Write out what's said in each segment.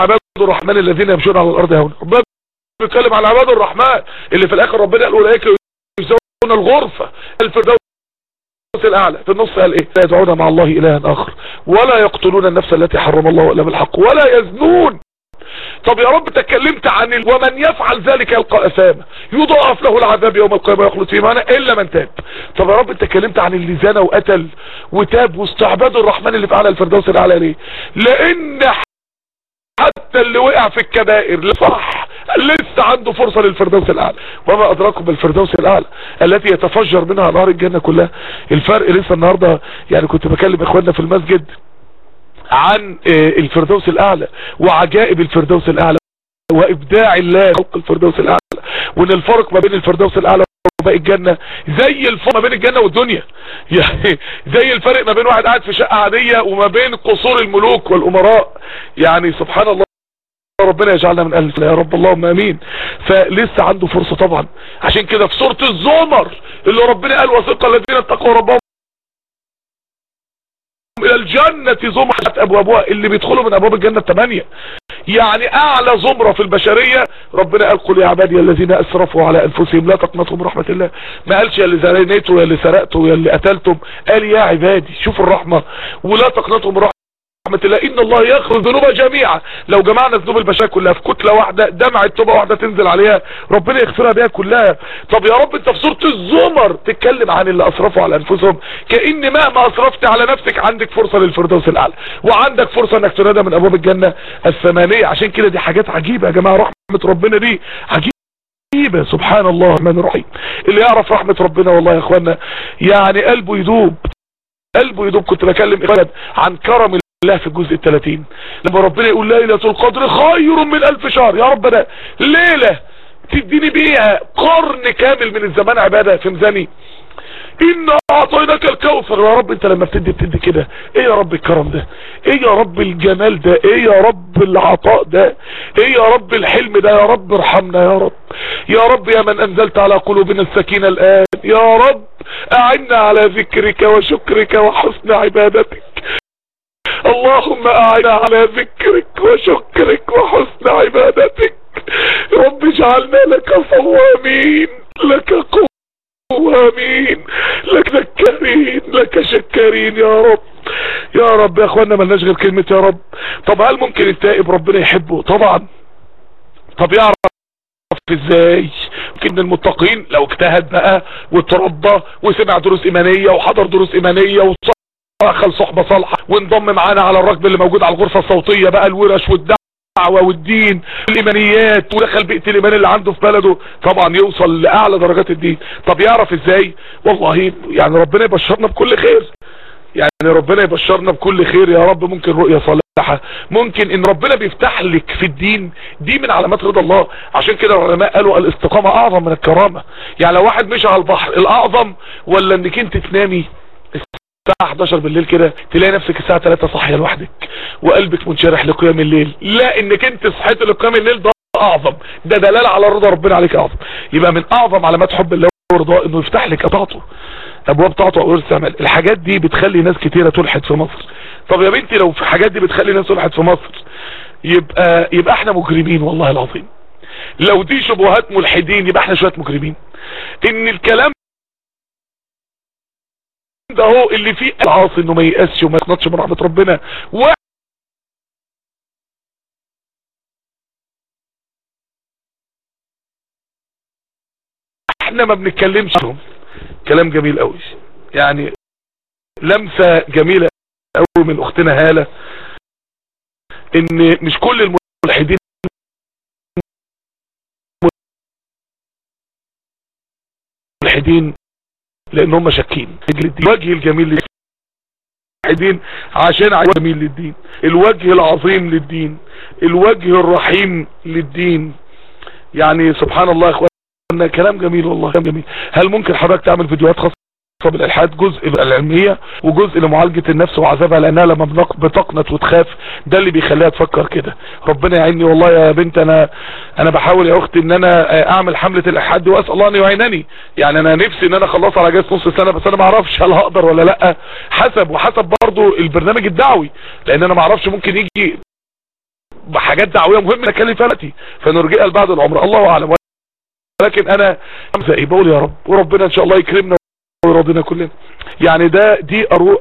عباد الرحمن الذين يمشون على الأرض هون ربنا بيتكلم على عباد الرحمن اللي في الآخر ربنا قال أولئك يجزون الغرفه الفردوس الأعلى. في النص قال إيه؟ لا يدعون مع الله إلها آخر. ولا يقتلون النفس التي حرم الله إلا بالحق. ولا يزنون. طب يا رب تكلمت عن ال... ومن يفعل ذلك يلقى اثاما يضاعف له العذاب يوم القيامة يخلد فيه معنا إلا من تاب. طب يا رب تكلمت عن اللي زنى وقتل وتاب واستعباد الرحمن اللي في أعلى الفردوس الأعلى ليه؟ لأن حتى اللي وقع في الكبائر صح لسه عنده فرصة للفردوس الأعلى. وما أدراكم بالفردوس الأعلى التي يتفجر منها نهر الجنة كلها؟ الفرق لسه النهاردة يعني كنت بكلم إخواننا في المسجد عن الفردوس الأعلى وعجائب الفردوس الأعلى وإبداع الله خلق الفردوس الأعلى. وإن الفرق ما بين الفردوس الأعلى وباقي الجنة زي الفرق ما بين الجنة والدنيا. يعني زي الفرق ما بين واحد قاعد في شقة عادية وما بين قصور الملوك والأمراء. يعني سبحان الله ربنا يجعلنا من أهل يا رب اللهم آمين. فلسه عنده فرصة طبعا. عشان كده في سورة الزمر اللي ربنا قال وثق الذين اتقوا ربهم إلى الجنة زمرة أبوابها. اللي بيدخلوا من أبواب الجنة الثمانية يعني أعلى زمرة في البشرية. ربنا قال قل يا عبادي الذين أسرفوا على أنفسهم لا تقنطوا من رحمة الله. ما قالش يا اللي زنيتوا يا اللي سرقتوا يا اللي قتلتم. قال يا عبادي شوف الرحمة. ولا تقنطوا من رحمة رحمة الله. إن الله يغفر الذنوب جميعا. لو جمعنا ذنوب البشرية كلها في كتلة واحدة دمعة توبة واحدة تنزل عليها ربنا يغفرها بيها كلها. طب يا رب أنت في سورة الزمر تتكلم عن اللي أسرفوا على أنفسهم. كان مهما اسرفت على نفسك عندك فرصة للفردوس الأعلى. وعندك فرصة إنك تنادى من أبواب الجنة الثمانية. عشان كده دي حاجات عجيبة يا جماعة. رحمة ربنا دي عجيبة. سبحان الله الرحمن الرحيم. اللي يعرف رحمة ربنا والله يا اخوانا يعني قلبه يدوب قلبه يدوب كنت بكلم اخوان عن كرم الله في الجزء الثلاثين لما ربنا يقول ليلة القدر خير من ألف شهر. يا رب أنا ليلة تديني بيها قرن كامل من الزمان عبادة في ميزاني إنا أعطيناك الكوثر. يا رب أنت لما بتدي بتدي كده. إيه يا رب الكرم ده؟ إيه يا رب الجمال ده؟ إيه يا رب العطاء ده؟ إيه يا رب الحلم ده؟ يا رب ارحمنا يا رب. يا رب يا من أنزلت على قلوبنا السكينة الآن. يا رب أعنا على ذكرك وشكرك وحسن عبادتك. اللهم أعنا على ذكرك وشكرك وحسن عبادتك. رب اجعلنا لك صوامين لك قوامين لك ذكرين لك شكرين يا رب. يا رب يا اخوانا ملناش غير كلمة يا رب. طب هل ممكن التائب ربنا يحبه؟ طبعا. طب يعرف إزاي؟ ممكن المتقين لو اجتهد بقى وتربى وسمع دروس إيمانية وحضر دروس إيمانية. دخل صحبة صالحة. وانضم معانا على الركب اللي موجود على الغرفة الصوتية بقى الورش والدعوة والدين الإيمانيات ودخل بيئة الإيمان اللي عنده في بلده. طبعا يوصل لأعلى درجات الدين. طب يعرف إزاي؟ والله يعني ربنا يبشرنا بكل خير. يعني ربنا يبشرنا بكل خير يا رب. ممكن رؤية صالحة. ممكن إن ربنا بيفتح لك في الدين. دي من علامات رضا الله. عشان كده العلماء قالوا الاستقامة أعظم من الكرامة. يعني لو واحد مشي على البحر الأعظم ولا إنك أنت تنامي؟ الساعة 11 بالليل كده تلاقي نفسك الساعة 3 صاحية لوحدك وقلبك منشرح لقيام الليل. لا إنك أنت صحيت لقيام الليل ده أعظم. ده دلالة على رضا ربنا عليك أعظم. يبقى من أعظم علامات حب الله ورضاه إنه يفتح لك طاعته أبواب طاعته أو استعمال الحاجات دي بتخلي ناس كتيرة تلحد في مصر. طب يا بنتي لو في حاجات دي بتخلي ناس تلحد في مصر يبقى يبقى إحنا مجرمين والله العظيم. لو دي شبهات ملحدين يبقى إحنا شوية مجرمين. إن الكلام ده هو اللي فيه العاصي إنه ما يقاسش وما يقنطش من رحمة ربنا. إحنا ما بنتكلمش كلام جميل قوي يعني لمسة جميلة قوي من أختنا هالة. إن مش كل الملحدين ملحدين لأن هم شاكين. الوجه الجميل للدين. عشان جميل للدين. الوجه العظيم للدين. الوجه الرحيم للدين. يعني سبحان الله يا اخوانا كلام جميل والله كلام جميل. هل ممكن حضرتك تعمل فيديوهات خاصة؟ بالالحاد جزء العلمية وجزء لمعالجة النفس وعذابها لأنها لما بتقنط وتخاف ده اللي بيخليها تفكر كده. ربنا يعيني والله يا بنت أنا أنا بحاول يا أختي إن أنا أعمل حملة الإلحاد وأسأل الله أن يعينني. يعني أنا نفسي إن أنا أخلصها على جهاز نص سنة بس أنا ما أعرفش هل هقدر ولا لأ. حسب وحسب برضو البرنامج الدعوي لأن أنا ما أعرفش ممكن يجي حاجات دعوية مهمة فيها دلوقتي. فنرجئها لبعد العمر. الله أعلم. ولكن أنا إيه بقول يا رب وربنا إن شاء الله يكرمنا ويرضينا كلنا. يعني ده دي أروح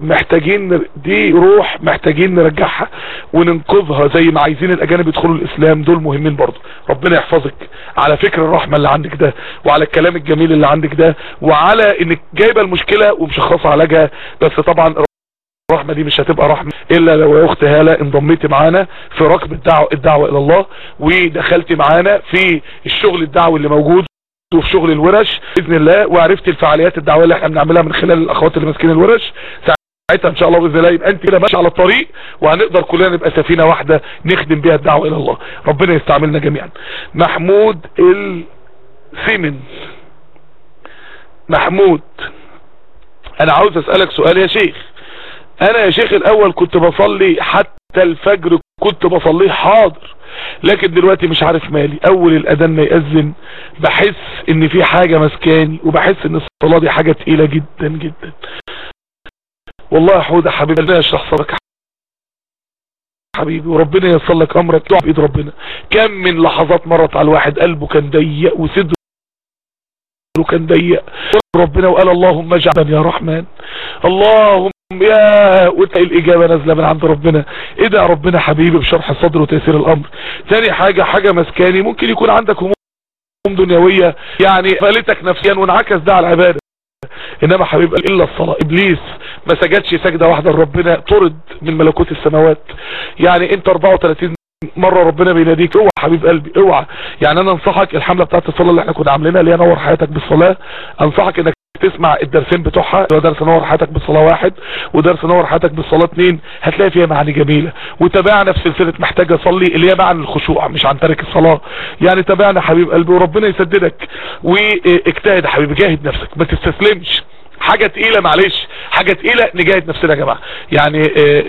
محتاجين دي روح محتاجين نرجعها وننقذها زي ما عايزين الأجانب يدخلوا الإسلام. دول مهمين برضه ربنا يحفظك على فكر الرحمة اللي عندك ده وعلى الكلام الجميل اللي عندك ده وعلى إنك جايبة المشكلة ومشخصة علاجها بس طبعا الرحمة دي مش هتبقى رحمة إلا لو يا اخت هالة انضميتي معانا في ركب الدعوة, الدعوة إلى الله ودخلتي معانا في الشغل الدعوي اللي موجود. وفي شغل الورش بإذن الله وعرفت الفعاليات الدعويه اللي إحنا بنعملها من خلال الأخوات اللي ماسكين الورش. ساعتها إن شاء الله بإذن الله يبقى أنت كده ماشي على الطريق وهنقدر كلنا نبقى سفينة واحدة نخدم بيها الدعوة إلى الله. ربنا يستعملنا جميعا. محمود السيمن محمود أنا عاوز أسألك سؤال يا شيخ. أنا يا شيخ الأول كنت بصلي حتى الفجر كنت بصليه حاضر. لكن دلوقتي مش عارف مالي. أول الأذان ما يأذن بحس إن في حاجة مسكاني وبحس إن الصلاة دي حاجة تقيلة جدا جدا. والله يا حودة حبيبي ربنا يشرح صدرك حبيبي وربنا ييسر لك أمرك تقع بايد ربنا. كم من لحظات مرت على الواحد قلبه كان ضيق وصدره كان ضيق. ربنا وقال اللهم اجعلني يا رحمن. اللهم يا وتلاقي الإجابة نازلة من عند ربنا. ادعى ربنا حبيبي بشرح الصدر وتيسير الأمر. ثاني حاجة حاجة مسكاني ممكن يكون عندك هموم دنيوية يعني فلتك نفسيا وانعكس ده على العبادة. إنما حبيب إلا الصلاة. إبليس ما سجدش سجدة واحدة لربنا طرد من ملكوت السماوات. يعني أنت 34 مرة ربنا بيناديك اوعى حبيب قلبي اوعى. يعني أنا أنصحك الحملة بتاعت الصلاة اللي إحنا كنا عاملينها اللي هي نور حياتك بالصلاة أنصحك إنك تسمع الدرسين بتوعها درس نور حياتك بالصلاة واحد ودرس نور حياتك بالصلاة اتنين هتلاقي فيها معاني جميلة. وتابعنا في سلسلة محتاج اصلي اللي هي معنى الخشوع مش عن ترك الصلاة. يعني تابعنا حبيب قلبي وربنا يسددك. واجتهد يا حبيبي جاهد نفسك ما تستسلمش. حاجة تقيلة معلش حاجة تقيلة نجاهد نفسنا يا جماعة. يعني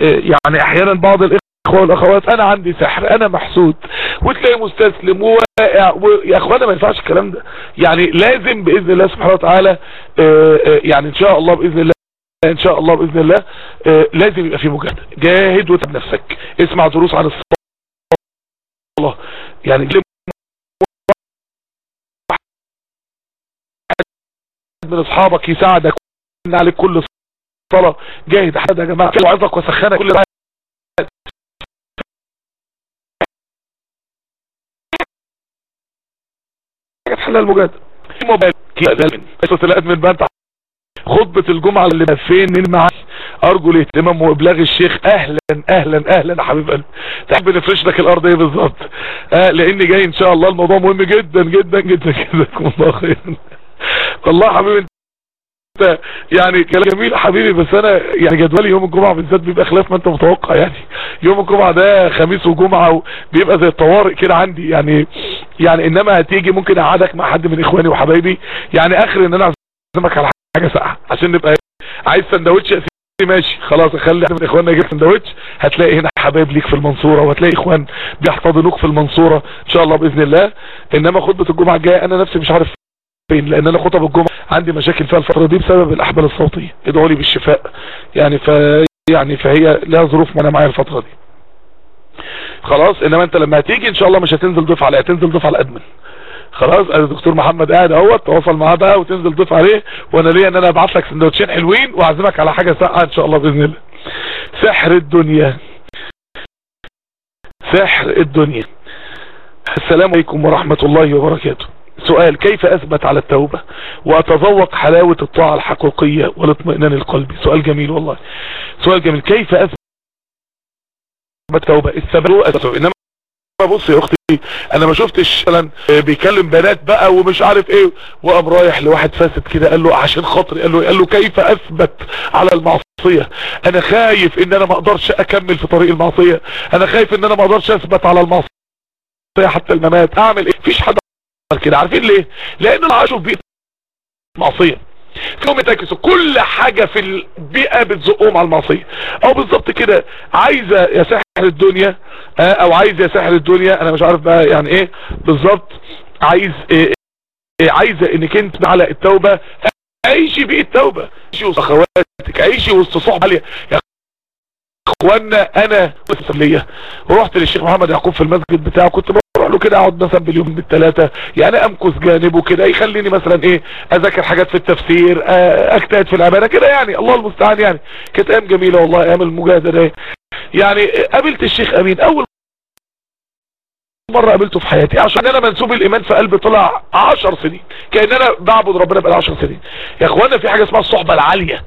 يعني أحيانا بعض الاخوة والأخوات أنا عندي سحر أنا محسود وتلاقي مستسلم وواقع يا إخوانا ما ينفعش الكلام ده. يعني لازم بإذن الله سبحانه وتعالى يعني إن شاء الله بإذن الله إن شاء الله بإذن الله لازم يبقى في مجاهدة. جاهد وتعب نفسك. اسمع دروس عن الصلاة. يعني من أصحابك يساعدك عليك كل صلاة. جاهد حد يا جماعة وعظك وسخنك. كل حل المجاهدة موبايل من بنت خطبة الجمعة اللي فين؟ مين معاك؟ أرجو الاهتمام وإبلاغ الشيخ. أهلا أهلا أهلا يا حبيب قلبي. تحب نفرش لك الأرض إيه بالظبط؟ آه لأني جاي إن شاء الله الموضوع مهم جدا جدا جدا. جزاكم الله خيرا. والله حبيبي يعني كلام جميل حبيبي بس أنا يعني جدولي يوم الجمعة بالذات بيبقى خلاف ما أنت متوقع يعني. يوم الجمعة ده خميس وجمعة بيبقى زي الطوارئ كده عندي يعني يعني إنما هتيجي ممكن أقعدك مع حد من إخواني وحبايبي. يعني اخر إن أنا أعزمك على حاجة ساقعة عشان نبقى عايز سندوتش ماشي. خلاص اخلي حد من إخواننا يجيب سندوتش. هتلاقي هنا حبايب ليك في المنصورة وهتلاقي إخوان بيحتضنوك في المنصورة إن شاء الله بإذن الله. إنما خطبة الجمعة الجاية أنا نفسي مش عارف فين لأن أنا خطب الجمعة عندي مشاكل فيها الفترة دي بسبب الأحبال الصوتية. ادعوا لي بالشفاء. يعني ف يعني فهي لها ظروف ما أنا معايا الفترة دي. خلاص إنما أنت لما هتيجي إن شاء الله مش هتنزل ضيف عليه هتنزل ضيف على الأدمن. خلاص الدكتور محمد قاعد اهوت تواصل معاه بقى وتنزل ضيف عليه وأنا ليا إن أنا أبعت لك سندوتشين حلوين وأعزمك على حاجة ساقعة إن شاء الله بإذن الله. سحر الدنيا. سحر الدنيا. السلام عليكم ورحمة الله وبركاته. سؤال كيف أثبت على التوبة؟ وأتذوق حلاوة الطاعة الحقيقية والاطمئنان القلبي. سؤال جميل والله. سؤال جميل كيف أثبت التوبة؟ الثبات إنما بص يا أختي أنا ما شفتش مثلا بيكلم بنات بقى ومش عارف إيه وقام رايح لواحد فاسد كده قال له عشان خاطري قال له قال له كيف أثبت على المعصية؟ أنا خايف إن أنا ما أقدرش أكمل في طريق المعصية. أنا خايف إن أنا ما أقدرش أثبت على المعصية حتى الممات. أعمل إيه؟ مفيش حد كده. عارفين ليه؟ لأن أنا عايشه في بيئه معصيه فيهم يتاكسوا. كل حاجة في البيئة بتزقهم على المعصية. أو بالظبط كده. عايزة يا سحر الدنيا أو عايز يا سحر الدنيا أنا مش عارف بقى يعني إيه. بالظبط. عايز إيه إيه عايزة إنك أنت على التوبة. عيشي بيئة التوبة. عيشي وسط أخواتك. عيشي وسط صحبة عالية أخوانا أنا ليا ورحت للشيخ محمد يعقوب في المسجد بتاعه. كنت بروح له كده أقعد مثلا باليوم بالثلاثه يعني أمكث جانبه كده يخليني مثلا إيه أذاكر حاجات في التفسير أجتهد في العباده كده يعني الله المستعان يعني. كانت أيام جميله والله أيام المجاهده ده يعني قابلت الشيخ أمين أول مرة قابلته في حياتي عشان أنا منسوب الإيمان في قلبي طلع عشر سنين كأن أنا بعبد ربنا بقى عشر سنين. يا إخوانا في حاجة اسمها الصحبة العالية.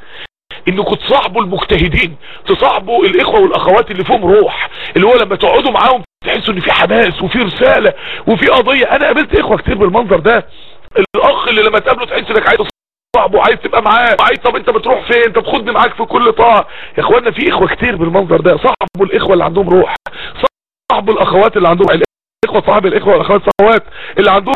انكم تصاحبوا المجتهدين تصاحبوا الإخوة والأخوات اللي فيهم روح اللي هو لما تقعدوا معاهم تحسوا إن في حماس وفي رسالة وفي قضية. أنا قابلت إخوة كتير بالمنظر ده. الأخ اللي لما تقابله تحس إنك عايز صاحبه عايز تبقى معاه. عايز طب أنت بتروح فين؟ انت بتاخدني معاك في كل طاعة. يا إخوانا في إخوة كتير بالمنظر ده. صاحبوا الإخوة اللي عندهم روح. صاحبوا الأخوات اللي عندهم الاخوه صاحب الإخوة والأخوات صحوات اللي عندهم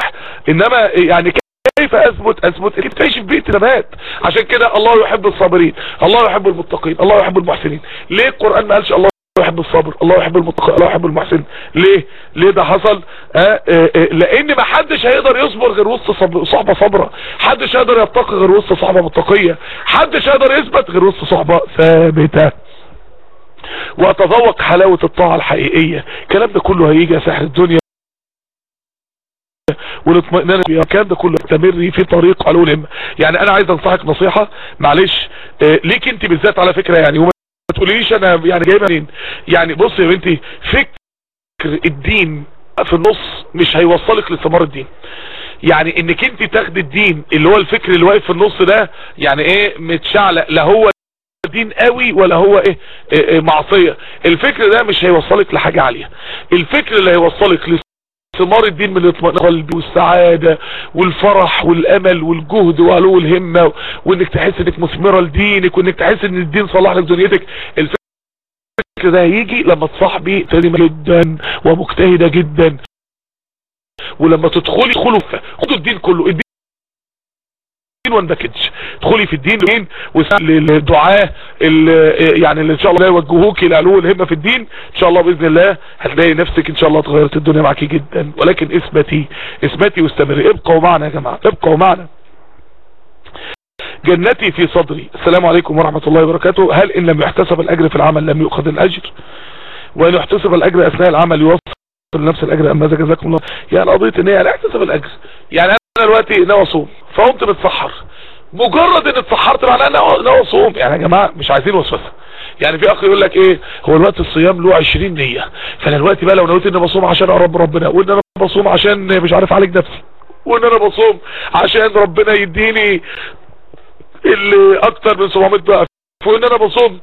إنما يعني كيف اثبت أثبت؟ كيف تعيش في بيئه نبات عشان كده الله يحب الصابرين. الله يحب المتقين. الله يحب المحسنين. ليه القرآن ما قالش الله يحب الصبر الله يحب المتقين الله يحب المحسن. ليه؟ ليه ده حصل؟ آه آه آه لأن ما حدش هيقدر يصبر غير وسط. صحبة صبره حدش هيقدر يتقي غير وسط صحبة متقية. حدش هيقدر يثبت غير وسط صحبة ثابتة. وأتذوق حلاوة الطاعة الحقيقية. الكلام ده كله هيجي يا سحر الدنيا. والاطمئنان الكلام ده كله استمري في طريق علو الهمه يعني أنا عايز أنصحك نصيحة معلش. آه ليك أنت بالذات على فكرة يعني. تقوليش أنا يعني جايبها منين؟ يعني بص يا بنتي فكر الدين في النص مش هيوصلك لثمار الدين. يعني إنك أنت تاخد الدين اللي هو الفكر اللي واقف في النص ده يعني إيه متشعلق لا هو دين قوي ولا هو إيه, إيه, إيه معصية. الفكر ده مش هيوصلك لحاجة عالية. الفكر اللي هيوصلك ثمار الدين من الاطمئنان القلبي والسعادة والفرح والأمل والجهد وعلو الهمة وإنك تحس إنك مثمرة لدينك وإنك تحس إن الدين صلح لك دنيتك. الفكر ده هيجي لما تصاحبي تلمة جدا ومجتهدة جدا. ولما تدخلي ادخلوا خدوا الدين كله وان باكج ادخلي في الدين للدعاء يعني اللي إن شاء الله يوجهوك إلى علو الهمة في الدين. إن شاء الله بإذن الله هتلاقي نفسك إن شاء الله اتغيرت الدنيا معاكي جدا. ولكن اثبتي اثبتي واستمري. ابقوا معنا يا جماعة. ابقوا معنا. جنتي في صدري. السلام عليكم ورحمة الله وبركاته. هل إن لم يحتسب الأجر في العمل لم يؤخذ الأجر؟ وإن يحتسب الأجر أثناء العمل يوصل لنفس الأجر اما ماذا جزاكم الله؟ يعني قضية إن هي لا يحتسب الأجر. يعني أنا دلوقتي ناوي أصوم فقمت متسحر. مجرد إن اتسحرت معناه ناوي أصوم. يعني يا جماعة مش عايزين وسوسة. يعني في أخ يقول لك إيه؟ هو الوقت الصيام له 20 نية. فأنا دلوقتي بقى لو نويت اني بصوم عشان اقرب ربنا وإن أنا بصوم عشان مش عارف أعالج نفسي وإن أنا بصوم عشان ربنا يديني اللي أكتر من 700 ضعف وإن أنا بصوم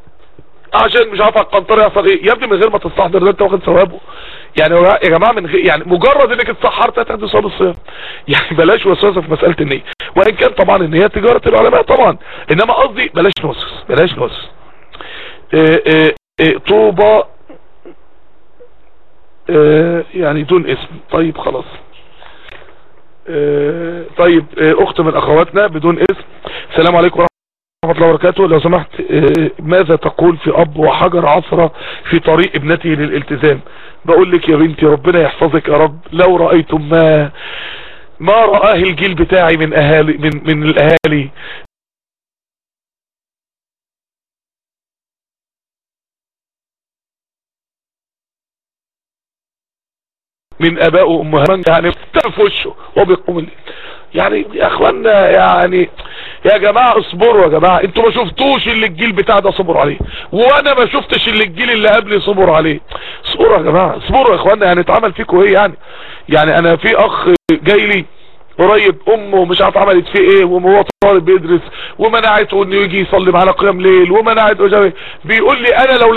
عشان مش عارف القنطره يحصل إيه يا ابني من غير ما تستحضر ده انت واخد ثوابه. يعني يا جماعة من غير يعني مجرد إنك اتسحرت هتاخد ثواب الصيام. يعني بلاش وسوسه في مسألة النية. وإن كان طبعا النية تجارة العلماء طبعا. إنما قصدي بلاش نوسوس بلاش نوسوس طوبه يعني دون اسم. طيب خلاص. طيب أخت من أخواتنا بدون اسم. السلام عليكم ورحمة الله وبركاته. لو سمحت ماذا تقول في أب وحجر عصرة في طريق ابنته للالتزام؟ بقول لك يا بنتي ربنا يحفظك يا رب. لو رأيتم ما ما رآه الجيل بتاعي من أهالي من من الأهالي. من أباء وأمهات يعني في وشه وبيقوم الليل يعني يا اخوانا يعني يا جماعة اصبروا يا جماعة. أنتوا ما شفتوش اللي الجيل بتاع ده صبر عليه. وأنا ما شفتش اللي الجيل اللي قبلي صبر عليه. اصبروا يا جماعة اصبروا يا اخوانا يعني اتعمل فيكم إيه يعني؟ يعني أنا في اخ جاي لي قريب امه مش عارف عملت فيه إيه وهو طالب بيدرس ومنعته انه يجي يصلي معانا قيام ليل ومنعته بيقول لي أنا لو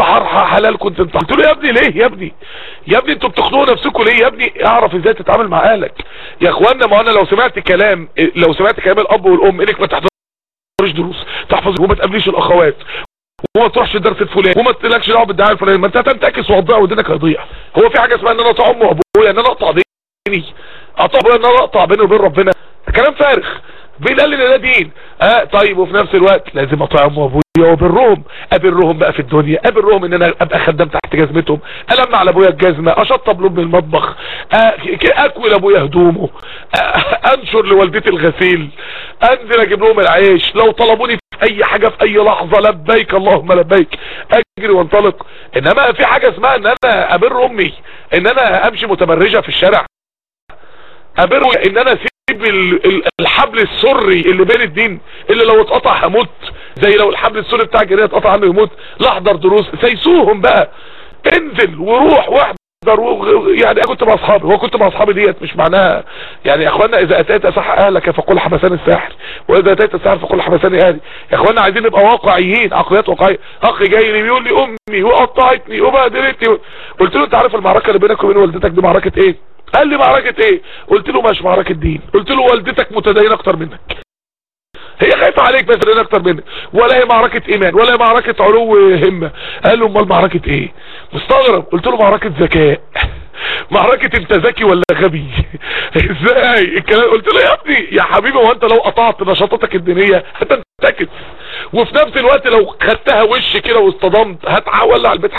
الانتحار حلال كنت انت قلت له يا ابني ليه؟ يا ابني يا ابني أنتوا بتخنقوا نفسكم ليه؟ يا ابني اعرف إزاي تتعامل مع اهلك. يا اخوانا ما أنا لو سمعت كلام لو سمعت كلام الاب والام انك ما تحضرش دروس تحفظ وما تقابليش الاخوات وما تروحش الدرس الفلاني وما تلكش دعوه بالدعاية الفلاني ما انت هتنتكس وهتضيع ودينك هيضيع هو في حاجة اسمها ان أنا اقطع امي وابويا ان أنا اقطع ديني اقطع ابويا ان أنا اقطع بيني وبين ربنا. كلام فارغ. لي ده دين آه طيب وفي نفس الوقت لازم أطيع امي وابويا وبرهم أبرهم بقى في الدنيا. أبرهم إن أنا أبقى خدام تحت جزمتهم. المع لابويا الجزمة. أشطب لامي المطبخ. آه أكوي لأبويا هدومه. آه أنشر لوالدتي الغسيل. أنزل أجيب لهم العيش. لو طلبوني في أي حاجة في أي لحظة لبيك اللهم لبيك. أجري وانطلق. إنما في حاجة اسمها إن أنا أبر أمي. إن أنا أمشي متبرجة في الشارع. أبر إن أنا الحبل السري اللي بين الدين اللي لو اتقطع هموت زي لو الحبل السري بتاع الجنيه اتقطع عنه يموت لا احضر دروس سيسوهم بقى. انزل وروح واحضر يعني كنت مع أصحابي هو كنت مع أصحابي ديت مش معناها. يعني يا إخوانا إذا أتيت صح أهلك فقل حبسان الساحر وإذا أتيت الساحر فقل حبساني أهلي. يا إخوانا عايزين نبقى واقعيين عقليات واقعية. اخ جاي لي بيقول لي أمي وقطعتني وبهدلتني قلت له أنت عارف المعركة اللي بينك وبين والدتك دي معركة إيه؟ قال لي معركة إيه؟ قلت له مش معركة دين. قلت له والدتك متدينة أكتر منك. هي خايفة عليك لأن أكتر منك. ولا هي معركة إيمان ولا هي معركة علو همة. قال له أمال معركة إيه؟ مستغرب. قلت له معركة ذكاء. معركة أنت ذكي ولا غبي؟ إزاي؟ الكلام قلت له يا ابني يا حبيبي هو أنت لو قطعت نشاطاتك الدينية هتنتكس. وفي نفس الوقت لو خدتها وش كده واصطدمت هتولع البيت.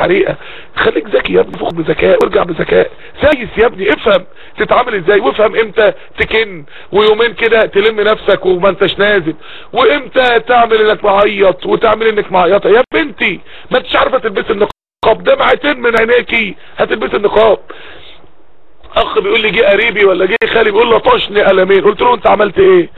حريقة خليك ذكي يا ابني فوق بذكاء وارجع بذكاء. سايس يا ابني افهم تتعامل إزاي وافهم إمتى تكن ويومين كده تلم نفسك وما انتش نازل. وامتى تعمل انك معيط وتعمل انك معيطة. يا بنتي ما انتش عارفة تلبس النقاب. دمعتين من عينيكي. هتلبس النقاب. أخ بيقول لي جه قريبي ولا جه خالي بيقول له طشني قلمين. قلت له أنت عملت إيه؟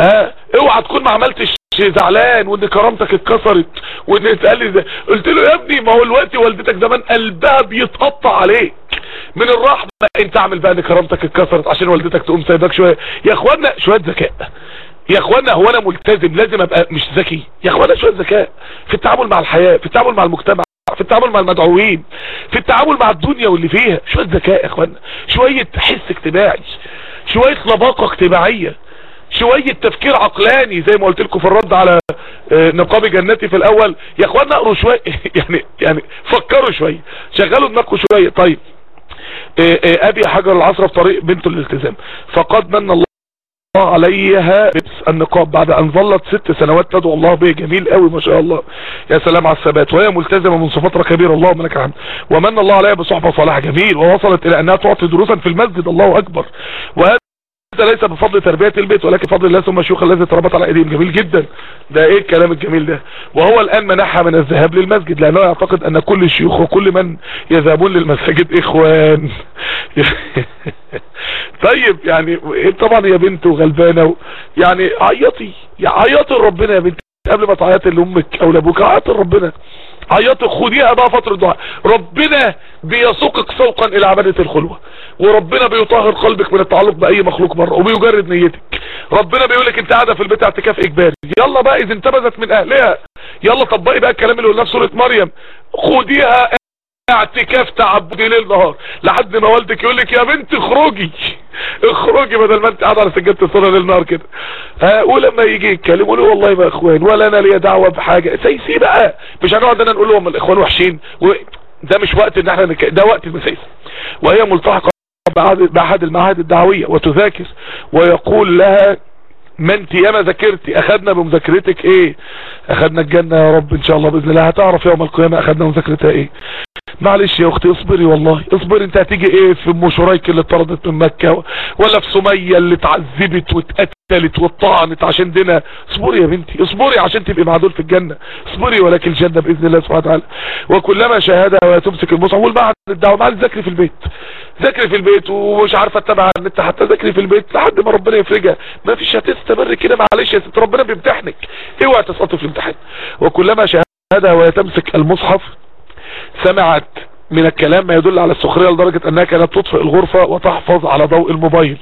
ها اوعى تكون ما عملتش زعلان وإن كرامتك اتكسرت وإن اتقال لي قلت له يا ابني ما هو الوقت والدتك زمان قلبها بيتقطع عليك. من الرحمة انت اعمل بقى إن كرامتك اتكسرت عشان والدتك تقوم سايباك شوية. يا إخوانا شوية ذكاء. يا إخوانا هو أنا ملتزم لازم أبقى مش ذكي. يا إخوانا شوية ذكاء. في التعامل مع الحياة في التعامل مع المجتمع في التعامل مع المدعوين في التعامل مع الدنيا واللي فيها. شوية ذكاء يا إخوانا. شوية حس اجتماعي. شوية لباقة اجتماعية. شوية تفكير عقلاني زي ما قلت لكم في الرد على نقاب جنتي في الأول. يا اخوانا اقروا شوية. يعني يعني فكروا شوية. شغلوا دماغكم شوية. طيب. أبي حجر العصر في طريق بنته الالتزام. فقد من الله عليها لبس النقاب بعد أن ظلت ست سنوات تدعو الله به. جميل قوي ما شاء الله. يا سلام على الثبات. وهي ملتزمة منذ فترة كبيرة. اللهم لك الحمد ومن الله عليها بصحبة صالحة. جميل. ووصلت إلى أنها تعطي دروسا في المسجد. الله أكبر. وهذا هذا ليس بفضل تربية البيت ولكن فضل الله ثم الشيوخ الذي تربط على إيديهم. جميل جدا. ده إيه الكلام الجميل ده؟ وهو الآن منحها من الذهاب للمسجد لأنه يعتقد أن كل الشيوخ وكل من يذهبون للمساجد إخوان. طيب يعني طبعا يا بنت وغلبانه يعني عيطي يا عيطي لربنا يا بنت. قبل ما تعيطي لأمك أو لأبوك عيطي لربنا عيطي خديها بقى فترة دعاء ربنا بيسوقك سوقا إلى عبادة الخلوة. وربنا بيطهر قلبك من التعلق بأي مخلوق بره وبيجرد نيتك. ربنا بيقولك أنت قاعدة في البيت اعتكاف اجباري يلا بقى إذا انتبذت من أهلها. يلا طبقي بقى الكلام اللي قلناه في سورة مريم. خديها اعتكاف تعبدي ليل نهار لحد ما والدك يقول لك يا بنت اخرجي. اخرجي بدل ما انت قاعدة على سجادة الصلاة ليل نهار كده. ها ولما يجي يتكلم يقول والله ما إخوان ولا أنا ليا دعوة بحاجة. سيسي بقى. مش هنقعد أنا نقول لهم الإخوان وحشين. ده مش وقت إن إحنا نك... ده وقت المسايس وهي ملتحقة باحد المعاهد الدعوية. وتذاكر. ويقول لها ما أنت ياما ذاكرتي؟ اخدنا بمذاكرتك إيه؟ اخدنا الجنة يا رب إن شاء الله بإذن الله. هتعرف يوم القيامة اخدنا مذاكرتها إيه؟ معلش يا أختي اصبري والله. اصبري انت هتيجي إيه في أم شريك اللي اتطردت من مكة؟ ولا في سمية اللي اتعذبت واتقتلت واتطعنت عشان دينا؟ اصبري يا بنتي اصبري عشان تبقي مع دول في الجنة. اصبري ولك الجنة بإذن الله سبحانه وتعالى. وكلما شاهدها وتمسك المصحف والمعهد الدعوة معلش ذاكري في البيت. ذاكري في البيت ومش عارفة اتبع النت حتى ذاكري في البيت لحد ما ربنا يفرجها. ما فيش هتستمر كده معلش يا ست ربنا بيمتحنك. اوعى تسقطي في الامتحان. وكلما شاهدها وهي تمسك المصحف سمعت من الكلام ما يدل على السخرية لدرجة أنها كانت تطفئ الغرفة وتحفظ على ضوء الموبايل.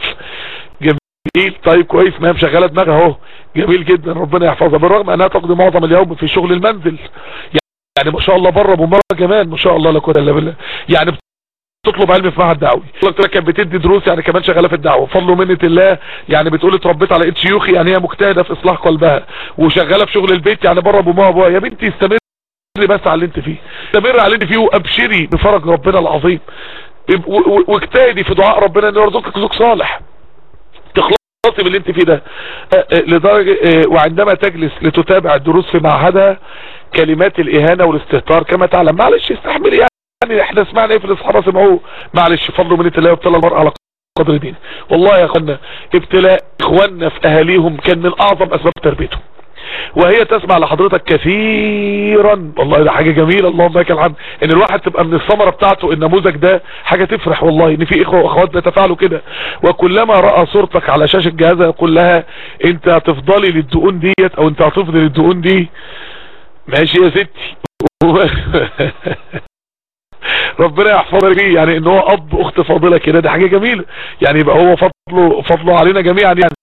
جميل. طيب كويس. ما هي مشغله دماغها أهو. جميل جدا. ربنا يحفظها. بالرغم أنها تقضي معظم اليوم في شغل المنزل. يعني ما شاء الله بره بمرة كمان. ما شاء الله لا قوة إلا بالله. يعني تطلب علم في معهد دعوي. قلت لك كانت بتدي دروس يعني كمان شغالة في الدعوة. فضل ومنه الله. يعني بتقول اتربيت على ايد شيوخي يعني هي مجتهدة في إصلاح قلبها. وشغالة في شغل البيت يعني بره وأبوها. يا بنتي استمري بس على اللي انت فيه. استمري على اللي انت فيه وابشري بفرج ربنا العظيم. واجتهدي في دعاء ربنا ان يرزقك زوج صالح. تخلصي باللي انت فيه ده. لدرجة وعندما تجلس لتتابع الدروس في معهدها كلمات الإهانة والاستهتار كما تعلم. معلش استحملي يعني إحنا سمعنا إيه في الاصحابه سمعوه. معلش فضل من الله وابتلى المرء على قدر دينه والله يا أخوانا ابتلاء إخواننا في أهاليهم كان من أعظم أسباب تربيتهم. وهي تسمع لحضرتك كثيرا. والله ده حاجة جميلة اللهم لك الحمد إن الواحد تبقى من الثمرة بتاعته النموذج ده حاجة تفرح والله إن في إخوة وأخوات بيتفاعلوا كده. وكلما رأى صورتك على شاشة جهازها يقول لها أنت هتفضلي للدقون ديت أو أنت هتفضل للدقون دي؟ ماشي يا ستي. ربنا يحفظك فيه. يعني إن هو أب أخت فاضلة كده دي حاجة جميلة. يعني يبقى هو فضله فضله علينا جميعا يعني.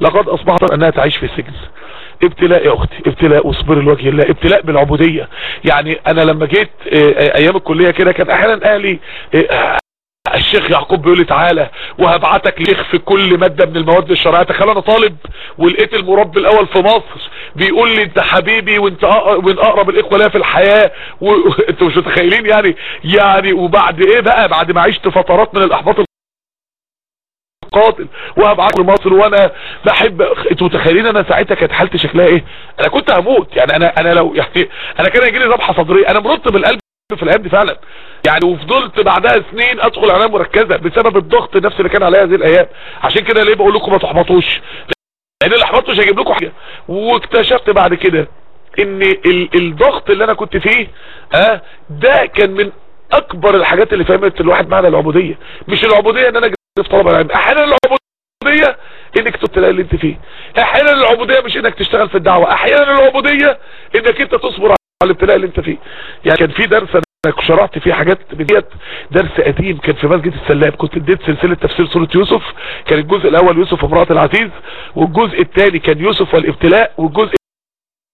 لقد أصبحت أنها تعيش في السجن. ابتلاء يا أختي ابتلاء واصبر لوجه الله ابتلاء بالعبودية. يعني أنا لما جيت أيام الكلية كده كان أحيانا أهلي الشيخ يعقوب بيقول لي تعالى وهبعتك لشيخ في كل مادة من المواد الشرعية. تخيل أنا طالب ولقيت المربي الأول في مصر بيقول لي أنت حبيبي وأنت من أقرب الإخوة ليا في الحياة. وانتوا مش متخيلين يعني؟ يعني وبعد إيه بقى؟ بعد ما عشت فترات من الإحباط قاتل وهبعت لمصر وأنا بحب أنتوا متخيلين أنا ساعتها كانت حالتي شكلها إيه؟ أنا كنت هموت. يعني أنا أنا لو يعني أنا كان يجي لي ذبحه صدريه أنا مرت بالقلب في الأيام دي فعلا. يعني وفضلت بعدها سنين ادخل عنايه مركزة بسبب الضغط النفسي اللي كان عليا هذه الأيام. عشان كده ليه بقول لكم ما تحبطوش؟ لأن الاحباط مش هيجيب لكم حاجة. واكتشفت بعد كده إن الضغط اللي أنا كنت فيه آه ده كان من أكبر الحاجات اللي فهمت الواحد معنى العبودية. مش العبودية إن أنا في طلب العلم. أحيانا العبودية إنك تلاقي اللي أنت فيه. أحيانا العبودية مش إنك تشتغل في الدعوة. أحيانا العبودية إنك أنت تصبر على الابتلاء اللي أنت فيه. يعني كان في درس أنا شرحت فيه حاجات ديت. درس قديم كان في مسجد السلام. كنت اديت سلسلة تفسير سورة يوسف. كان الجزء الأول يوسف وامراه العزيز. والجزء الثاني كان يوسف والابتلاء. والجزء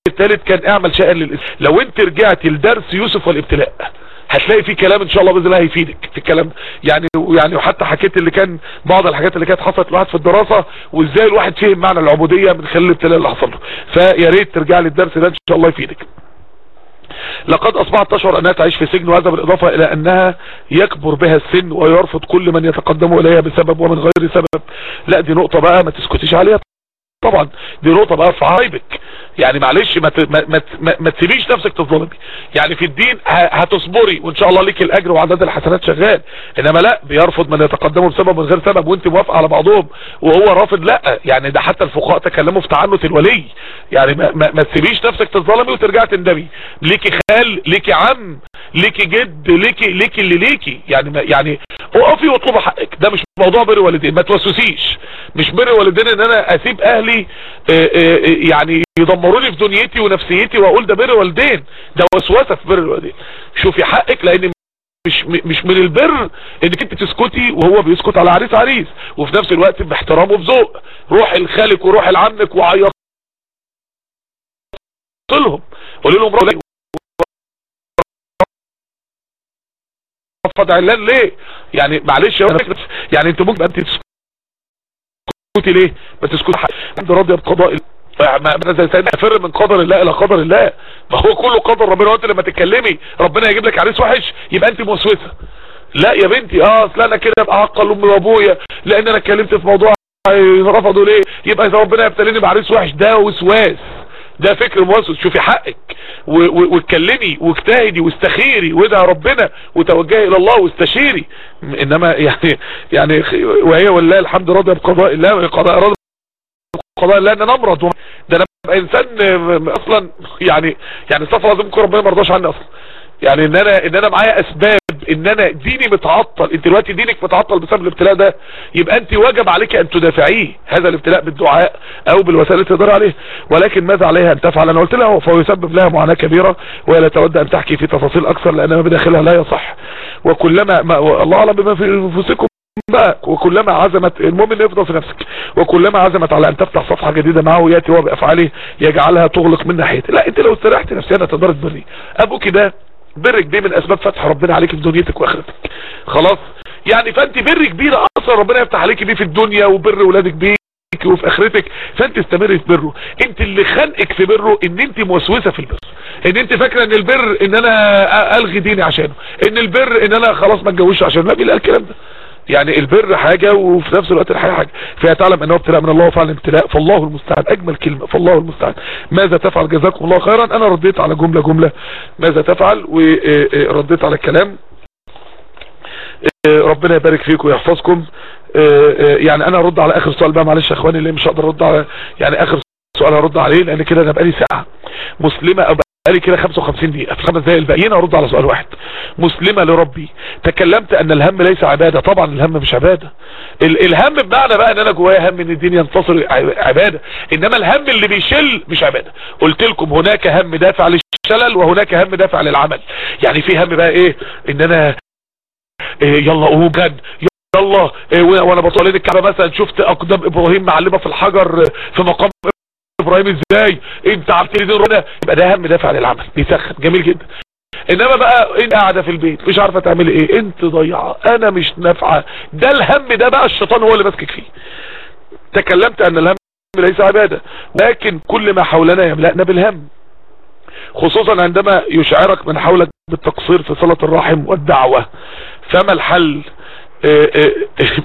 الثالث كان أعمل شيئا للاسلام لو أنت رجعت لدرس يوسف والابتلاء هتلاقي في كلام إن شاء الله بإذن الله هيفيدك في الكلام. يعني يعني وحتى حكيت اللي كان بعض الحاجات اللي كانت حصلت لواحد في الدراسة وإزاي الواحد فهم معنى العبودية من خلال الابتلاء اللي حصل له. فيا ريت ترجع لي الدرس ده إن شاء الله يفيدك. لقد أصبحت تشعر أنها تعيش في سجن وهذا بالإضافة إلى أنها يكبر بها السن ويرفض كل من يتقدم إليها بسبب ومن غير سبب. لا دي نقطة بقى ما تسكتيش عليها. طبعا دي نقطة بقى في عيبك يعني معلش ما, ما, تسيبيش نفسك تظلمي يعني في الدين هتصبري وإن شاء الله ليك الأجر وعدد الحسنات شغال. إنما لا بيرفض من يتقدمه بسبب من غير سبب وأنت موافقة على بعضهم وهو رافض لا. يعني ده حتى الفقهاء تكلموا في تعنت الولي. يعني ما, ما, ما تسيبيش نفسك تظلمي وترجعي تندمي. ليكي خال ليكي عم ليكي جد ليكي ليكي اللي ليكي. يعني يعني اقفي واطلبي حقك. ده مش موضوع بر والدين. ما توسوسيش. مش بر والدين إن أنا أسيب أهلي آه آه يعني يدمروني في دنيتي ونفسيتي وأقول ده بر والدين. ده وسوسة في بر الوالدين شوفي حقك لأن مش مش من البر إنك أنت تسكتي وهو بيسكت على عريس عريس. وفي نفس الوقت باحترام وبذوق روح لخالك وروح لعمك وعيط لهم. قولي لهم رفض علان ليه؟ يعني معلش يعني انت ممكن انت تسكتي ليه؟ ما تسكتي حد راضيه بقضاء ما زي سيدنا فر من قدر الله إلى قدر الله. ما هو كله قدر ربنا. وأنت لما تتكلمي ربنا يجيب لك عريس وحش يبقى أنت موسوسه لا يا بنتي آه أصل أنا كده أبقى عقل امي وابويا لأن أنا اتكلمت في موضوع رفضوا ليه؟ يبقى إذا ربنا يبتليني بعريس وحش ده وسواس. ده فكر موسوس شوفي حقك. واتكلمي واجتهدي واستخيري وادعي ربنا وتوجهي إلى الله واستشيري. إنما يعني يعني وهي والله الحمد راضيه بقضاء الله وقضاء راضي قضاء الله ان أنا امرض ده أنا إنسان أصلا يعني يعني استغفر الله ربنا ما يرضاش عني أصلا. يعني إن أنا إن أنا معايا أسباب إن أنا ديني متعطل أنت دلوقتي دينك متعطل بسبب الابتلاء ده يبقى أنت واجب عليك أن تدافعيه. هذا الابتلاء بالدعاء أو بالوسائل اللي تقدر عليه. ولكن ماذا عليها أن تفعل؟ أنا قلت لها فهو يسبب لها معاناة كبيرة وهي لا تود أن تحكي في تفاصيل أكثر لأن ما بداخلها لا يصح. وكلما ما الله أعلم بما في أنفسكم بقى وكلما عزمت المهم ان يفضل في نفسك. وكلما عزمت على أن تفتح صفحة جديدة معه يأتي هو بأفعاله يجعلها تغلق من ناحيته. لا أنت لو استريحت نفسيا تقدر تبري أبوك ده برك دي من أسباب فتح ربنا عليك في دنيتك وآخرتك. خلاص؟ يعني فأنت بر كبيرة أصلا ربنا يفتح عليك بيه في الدنيا وبر ولادك بيه وفي آخرتك فأنت استمري في بره. أنت اللي خانقك في بره إن أنت موسوسة في البر. إن أنت فاكرة إن البر إن أنا ألغي ديني عشانه. إن البر إن أنا خلاص ما اتجوزش عشانه. لا بيلاقي الكلام ده. يعني البر حاجة وفي نفس الوقت الحياة حاجة. فهي تعلم أنه ابتلاء من الله وفعل ابتلاء. فالله المستعان. أجمل كلمة. فالله المستعان. ماذا تفعل؟ جزاكم الله خيرا. أنا رديت على جملة جملة. ماذا تفعل؟ ورديت على الكلام ربنا يبارك فيكم ويحفظكم. يعني أنا ارد على آخر سؤال بقى. معلش يا إخواني اللي مش هقدر أرد على يعني آخر سؤال هرد عليه؟ لأن كده أنا بقالي ساعة. مسلمة أو بقالي كده 55 دقيقة. في خمس دقايق الباقيين هرد على سؤال واحد. مسلمة لربي. تكلمت أن الهم ليس عبادة. طبعا الهم مش عبادة. ال الهم بمعنى بقى إن أنا جوايا هم إن الدين ينتصر عبادة. إنما الهم اللي بيشل مش عبادة. قلت لكم هناك هم دافع للشلل وهناك هم دافع للعمل. يعني في هم بقى إيه؟ إن أنا إيه يلا قوم جد يلا إيه وأنا بطلع الكعبة مثلا. شفت أقدام إبراهيم معلمة في الحجر في مقام إبراهيم إزاي؟ انت عارف دين ربنا يبقى ده هم دافع للعمل. بيسخن جميل جدا. إنما بقى انت قاعدة في البيت. مش عارفة تعملي إيه. أنت ضيعه أنا مش نافعة. ده الهم ده بقى الشيطان هو اللي ماسكك فيه. تكلمت أن الهم ليس عبادة. لكن كل ما حولنا يملأنا بالهم. خصوصا عندما يشعرك من حولك بالتقصير في صلة الرحم والدعوة. فما الحل؟ إيه إيه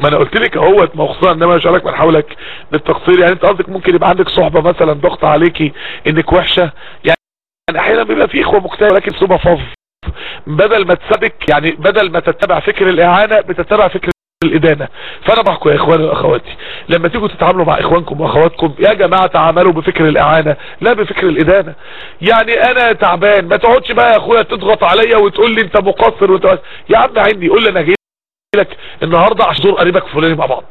ما أنا قلت لك أهوت خصوصا إنما يشعرك من حولك بالتقصير يعني أنت قصدك ممكن يبقى عندك صحبة مثلا ضغط عليكي إنك وحشة؟ يعني أحيانا بيبقى في إخوة مكتئبة لكن صوبة فظ بدل ما تسبك يعني بدل ما تتبع فكر الإعانة بتتبع فكر الإدانة. فأنا بحكم يا إخواني وأخواتي لما تيجوا تتعاملوا مع إخوانكم وأخواتكم يا جماعة تعاملوا بفكر الإعانة لا بفكر الإدانة. يعني أنا تعبان ما تقعدش بقى يا أخويا تضغط عليا وتقول لي أنت مقصر وانت يا عم عندي قول لي أنا جاي لك النهاردة عشان زور قريبك فلاني مع بعض.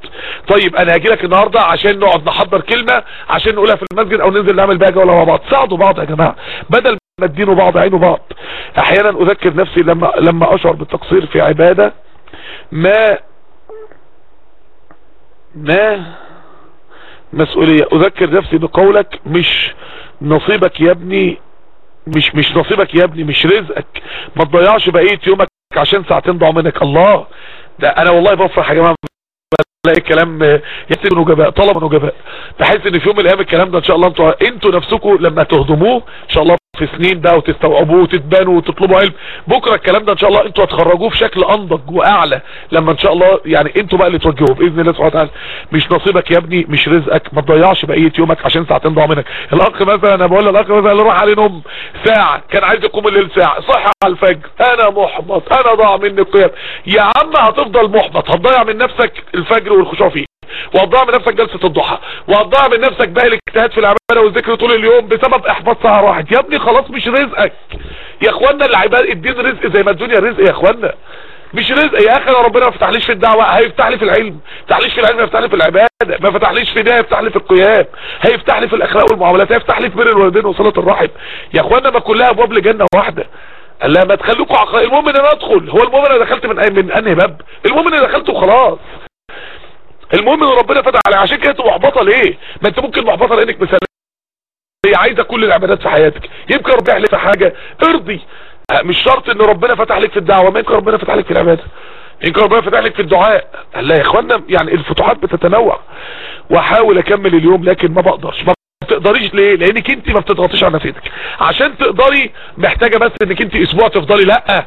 طيب أنا هاجي لك النهاردة عشان نقعد نحضر كلمة عشان نقولها في المسجد أو ننزل نعمل بيها جولة مع بعض. ساعدوا بعض يا جماعة بدل ما تدينوا بعض عينوا بعض. أحيانا أذكر نفسي لما لما أشعر بالتقصير في عبادة ما ما مسؤولية. أذكر نفسي بقولك مش نصيبك يا ابني مش مش نصيبك يا ابني مش رزقك. ما تضيعش بقية يومك عشان ساعتين ضاعوا منك الله ده أنا والله بفرح يا جماعة بلاقي كلام يكتب نجباء طلب نجباء بحيث إن في يوم من الأيام الكلام ده إن شاء الله أنتوا أنتوا نفسكم لما تهضموه إن شاء الله في سنين بقى وتستوعبوه وتتبانوا وتطلبوا علم. بكرة الكلام ده إن شاء الله أنتوا هتخرجوه في شكل أنضج وأعلى لما إن شاء الله يعني أنتوا بقى اللي توجهوا بإذن الله سبحانه وتعالى. مش نصيبك يا ابني مش رزقك. ما تضيعش بقية يومك عشان ساعتين ضاعوا منك. الأخ مثلا أنا بقول للأخ مثلا اللي راح عليه نوم ساعة كان عايز يقوم الليل ساعة. صحي على الفجر. أنا محبط أنا ضاع مني القيام. يا عم هتفضل محبط هتضيع من نفسك الفجر والخشوع فيه. وهتضيع من نفسك جلسة الضحى. وهتضيع من نفسك باقي الاجتهاد في العبادة والذكر طول اليوم بسبب إحباط ساعة واحد. يا ابني خلاص مش رزقك. يا إخوانا العبادة الدين رزق زي ما الدنيا رزق يا إخوانا. مش رزق يا أخي لو ربنا ما فتحليش في الدعوة. هيفتح لي في العلم. فتحليش في العلم هيفتح لي في العبادة. ما فتحليش في ده هيفتح لي في القيام. هيفتح لي في الأخلاق والمعاملات. هيفتح لي في بر الوالدين وصلة الرحم. يا إخوانا ما كلها أبواب لجنة واحدة. قال لها ما تخليكوا عقل المهم ان أنا أدخل. هو المهم أنا دخلت من من أنهي باب؟ المهم ان أنا دخلت وخلاص. المهم إن ربنا فتح عليها عشان كده محبطة ليه؟ ما أنت ممكن محبطة لأنك مثلا هي عايزة كل العبادات في حياتك. يمكن ربنا يحلك في حاجة. ارضي. مش شرط إن ربنا فتح لك في الدعوة ما يمكن ربنا فتح لك في العبادة. يمكن ربنا فتح لك في الدعاء. لا يا إخوانا يعني الفتوحات بتتنوع. وأحاول أكمل اليوم لكن ما بقدرش. ما تقدريش ليه؟ لأنك أنت ما بتضغطيش على نفسك عشان تقدري محتاجة بس إنك أنت أسبوع تفضلي. لأ.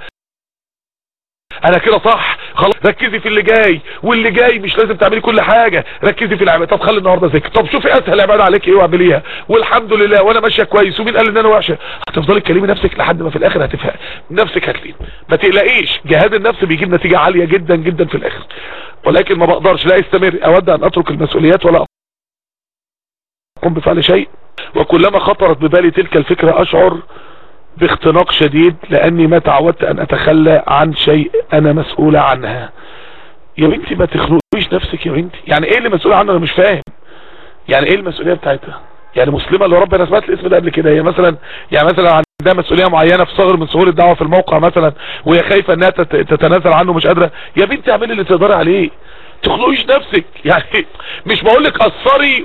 أنا كده صح؟ خلاص ركزي في اللي جاي واللي جاي مش لازم تعملي كل حاجة. ركزي في العبادة طب خلي النهارده ذكر. طب شوفي اسهل عبادة عليك إيه واعمليها؟ والحمد لله وأنا ماشية كويس ومين قال إن أنا وحشة؟ هتفضلي تكلمي نفسك لحد ما في الآخر هتفهم. نفسك هتلين. ما تقلقيش جهاد النفس بيجيب نتيجة عالية جدا جدا في الآخر. ولكن ما بقدرش لا استمر. أود أن أترك المسؤوليات ولا أقوم بفعل شيء. وكلما خطرت ببالي تلك الفكرة أشعر باختناق شديد لأني ما تعودت أن أتخلى عن شيء أنا مسؤولة عنها. يا بنتي ما تخنقيش نفسك يا بنتي. يعني إيه اللي مسؤولة عنه أنا مش فاهم. يعني إيه المسؤولية بتاعتها؟ يعني مسلمة اللي ربنا سمعت الاسم ده قبل كده. هي مثلا يعني مثلا عندها مسؤولية معينة في صغر من صغور الدعوة في الموقع مثلا وهي خايفة إنها تتنازل عنه مش قادرة. يا بنتي اعملي اللي تقدري عليه. تخلقيش نفسك. يعني مش بقول لك قصري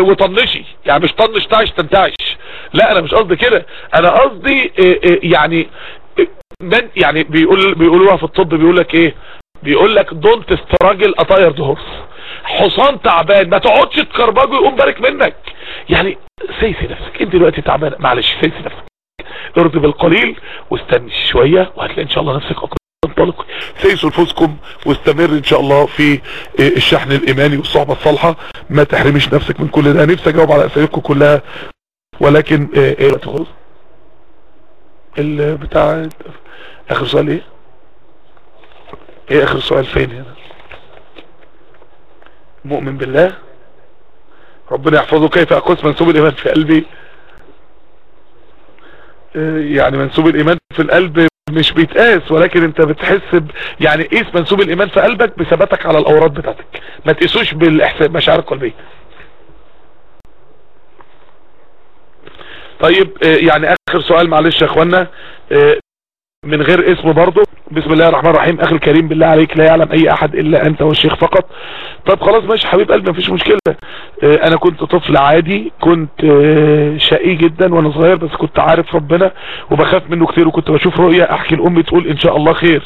وطنشي. يعني مش طنش تعش تنتعش. لا أنا مش قصدي كده. أنا قصدي يعني من يعني بيقول بيقولوها في الطب بيقول لك إيه؟ بيقول لك دونت ستراجل اطاير هورس حصان تعبان ما تقعدش تكربجه يقوم بارك منك. يعني سيسي نفسك. أنت دلوقتي تعبان معلش سيسي نفسك. ارضي بالقليل واستني شوية وهتلاقي إن شاء الله نفسك اقرب انطلق سيسوا نفوسكم واستمر إن شاء الله في الشحن الإيماني والصحبة الصالحة. ما تحرمش نفسك من كل ده. نفسي أجاوب على أسئلتكم كلها ولكن إيه خلص بتاع آخر سؤال إيه؟ إيه آخر سؤال فين هنا؟ مؤمن بالله؟ ربنا يحفظه. كيف أقص منسوب الإيمان في قلبي؟ آه، يعني منسوب الإيمان في القلب مش بيتقاس ولكن انت بتحس. يعني قيس منسوب الإيمان في قلبك بثباتك على الاوراد بتاعتك ما تقيسوش بالاحساس مشاعر القلبية طيب آه، يعني آخر سؤال معلش يا إخوانا آه، من غير اسمه برضه. بسم الله الرحمن الرحيم. أخي الكريم بالله عليك لا يعلم أي أحد إلا أنت والشيخ فقط. طب خلاص ماشي حبيب قلبي مفيش مشكلة. آه أنا كنت طفل عادي كنت آه شقي جدا وأنا صغير بس كنت عارف ربنا وبخاف منه كتير وكنت بشوف رؤية أحكي لأمي تقول إن شاء الله خير.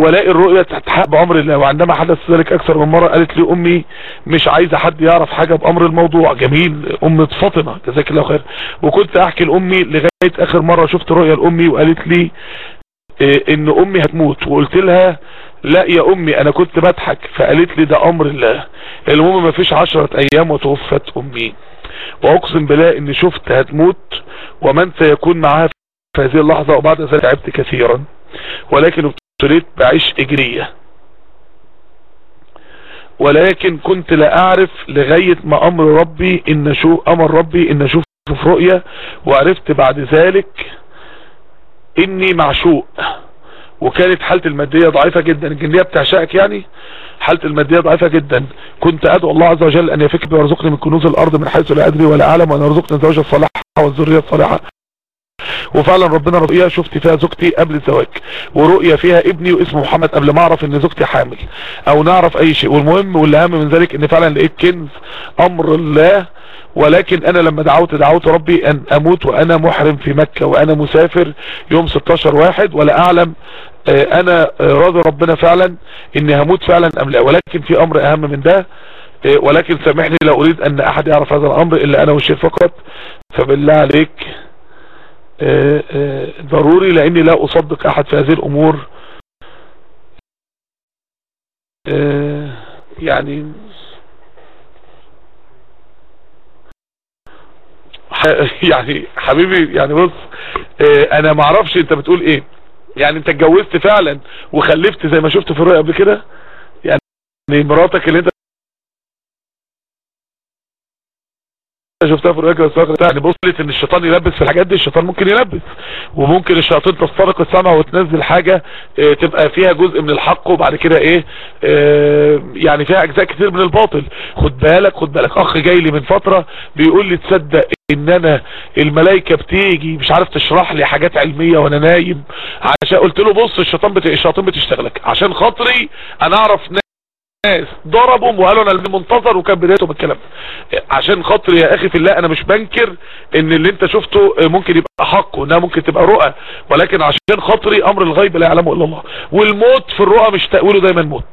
ولاقي الرؤية تتحقق بأمر الله وعندما حدث ذلك أكثر من مرة قالت لي أمي مش عايزة حد يعرف حاجة بأمر الموضوع. جميل أم فاطمة جزاك الله خير. وكنت أحكي لأمي لغاية آخر مرة شفت رؤية لأمي وقالت لي إيه إن أمي هتموت. وقلت لها لا يا أمي أنا كنت بضحك. فقالت لي ده أمر الله. المهم ما فيش عشرة أيام وتوفت أمي. وأقسم بالله إني شفت هتموت ومن سيكون معاها في هذه اللحظة وبعد ذلك تعبت كثيرا. ولكن ابتليت بعيش إجرية. ولكن كنت لا أعرف لغاية ما أمر ربي إن شوف أمر ربي إن أشوف في رؤية وعرفت بعد ذلك إني معشوق. وكانت حالتي المادية ضعيفة جدا. الجنية بتعشقك يعني؟ حالتي المادية ضعيفة جدا. كنت أدعو الله عز وجل أن يفك ويرزقني من كنوز الأرض من حيث لا أدري ولا أعلم وأن يرزقني الزوجة الصالحة والذرية الصالحة. وفعلا ربنا رؤيا شفت فيها زوجتي قبل الزواج ورؤيا فيها ابني واسمه محمد قبل ما أعرف إن زوجتي حامل أو نعرف أي شيء. والمهم والاهم من ذلك إن فعلا لقيت كنز أمر الله ولكن أنا لما دعوت دعوت ربي أن أموت وأنا محرم في مكة وأنا مسافر يوم 16 واحد ولا أعلم أنا راضي ربنا فعلا إني هموت فعلا أم لا. ولكن في أمر أهم من ده ولكن سامحني لا أريد أن أحد يعرف هذا الأمر إلا أنا والشيخ فقط. فبالله عليك. ضروري لأني لا أصدق أحد في هذه الأمور. يعني يعني حبيبي يعني بص أنا ما أعرفش أنت بتقول إيه. يعني أنت اتجوزت فعلا وخلفت زي ما شفت في الرؤيا قبل كده؟ يعني مراتك اللي أنت شفتها في الرؤيا كده يعني بصلت إن الشيطان يلبس في الحاجات دي الشيطان ممكن يلبس. وممكن الشياطين تسترق السمع وتنزل حاجة آه تبقى فيها جزء من الحق وبعد كده إيه آه يعني فيها أجزاء كتير من الباطل. خد بالك خد بالك. أخ جاي لي من فترة بيقول لي تصدق إن أنا الملايكة بتيجي؟ مش عارف تشرح لي حاجات علمية وأنا نايم. عشان قلت له بص الشيطان. الشياطين بتشتغلك. عشان خاطري أنا أعرف ناس ضربهم وقالوا أنا المنتظر وكان بدايتهم الكلام عشان خاطر يا أخي في الله أنا مش بنكر إن اللي أنت شفته ممكن يبقى حق وإنها ممكن تبقى رؤى ولكن عشان خاطري أمر الغيب لا يعلمه إلا الله. والموت في الرؤى مش تأويله دايما موت.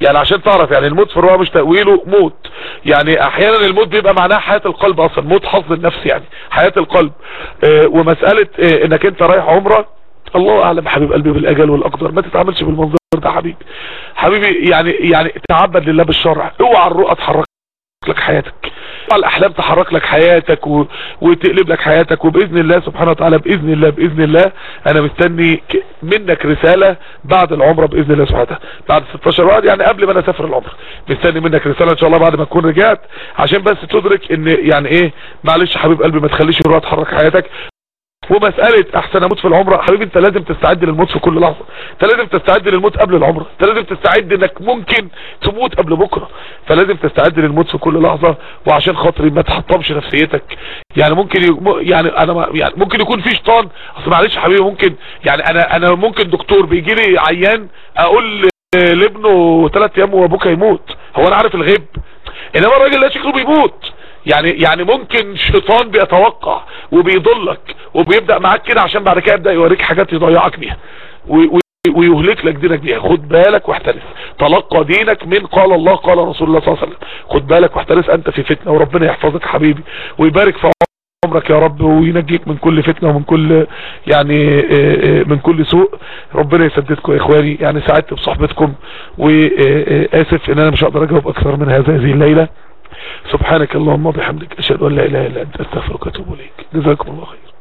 يعني عشان تعرف يعني الموت في الرؤى مش تأويله موت. يعني أحيانا الموت بيبقى معناه حياة القلب أصلا موت حظ النفس يعني حياة القلب. آه ومسألة آه إنك أنت رايح عمرة الله أعلم حبيب قلبي بالأجل والأقدار. ما تتعاملش بالمنظر ده حبيبي. حبيبي يعني يعني تعبد لله بالشرع. اوعى الرؤى تحرك لك حياتك. اوعى الأحلام تحرك لك حياتك و... وتقلب لك حياتك. وبإذن الله سبحانه وتعالى بإذن الله بإذن الله أنا مستني منك رسالة بعد العمرة بإذن الله سبحانه وتعالى. بعد 16 وقت يعني قبل ما أنا أسافر العمرة. مستني منك رسالة إن شاء الله بعد ما تكون رجعت. عشان بس تدرك إن يعني إيه معلش حبيب قلبي ما تخليش الرؤى تحرك حياتك. ومسألة أحسن أموت في العمرة حبيبي أنت لازم تستعد للموت في كل لحظة. أنت لازم تستعد للموت قبل العمرة. أنت لازم تستعد إنك ممكن تموت قبل بكرة. فلازم تستعد للموت في كل لحظة وعشان خاطري ما تحطمش نفسيتك. يعني ممكن. يعني أنا يعني ممكن يكون في شيطان. أصل معلش حبيبي ممكن يعني أنا أنا ممكن دكتور بيجي لي عيان أقول لابنه ثلاث أيام وأبوك هيموت. هو أنا عارف الغيب. إنما الراجل ده شكله بيموت. يعني يعني ممكن شيطان بيتوقع وبيضلك وبيبدأ معاك كده عشان بعد كده يبدأ يوريك حاجات يضيعك بيها. ويهلك لك دينك بيها. خد بالك واحترس تلقى دينك من قال الله قال رسول الله صلى الله عليه وسلم. خد بالك واحترس أنت في فتنة وربنا يحفظك حبيبي. ويبارك في عمرك يا رب وينجيك من كل فتنة ومن كل يعني من كل سوء. ربنا يسددكم يا إخواني. يعني سعدت بصحبتكم. وآسف إن أنا مش هقدر أجاوب أكثر من هذا هذه الليلة. سبحانك اللهم وبحمدك أشهد أن لا إله إلا أنت أستغفرك وأتوب إليك. جزاكم الله خير.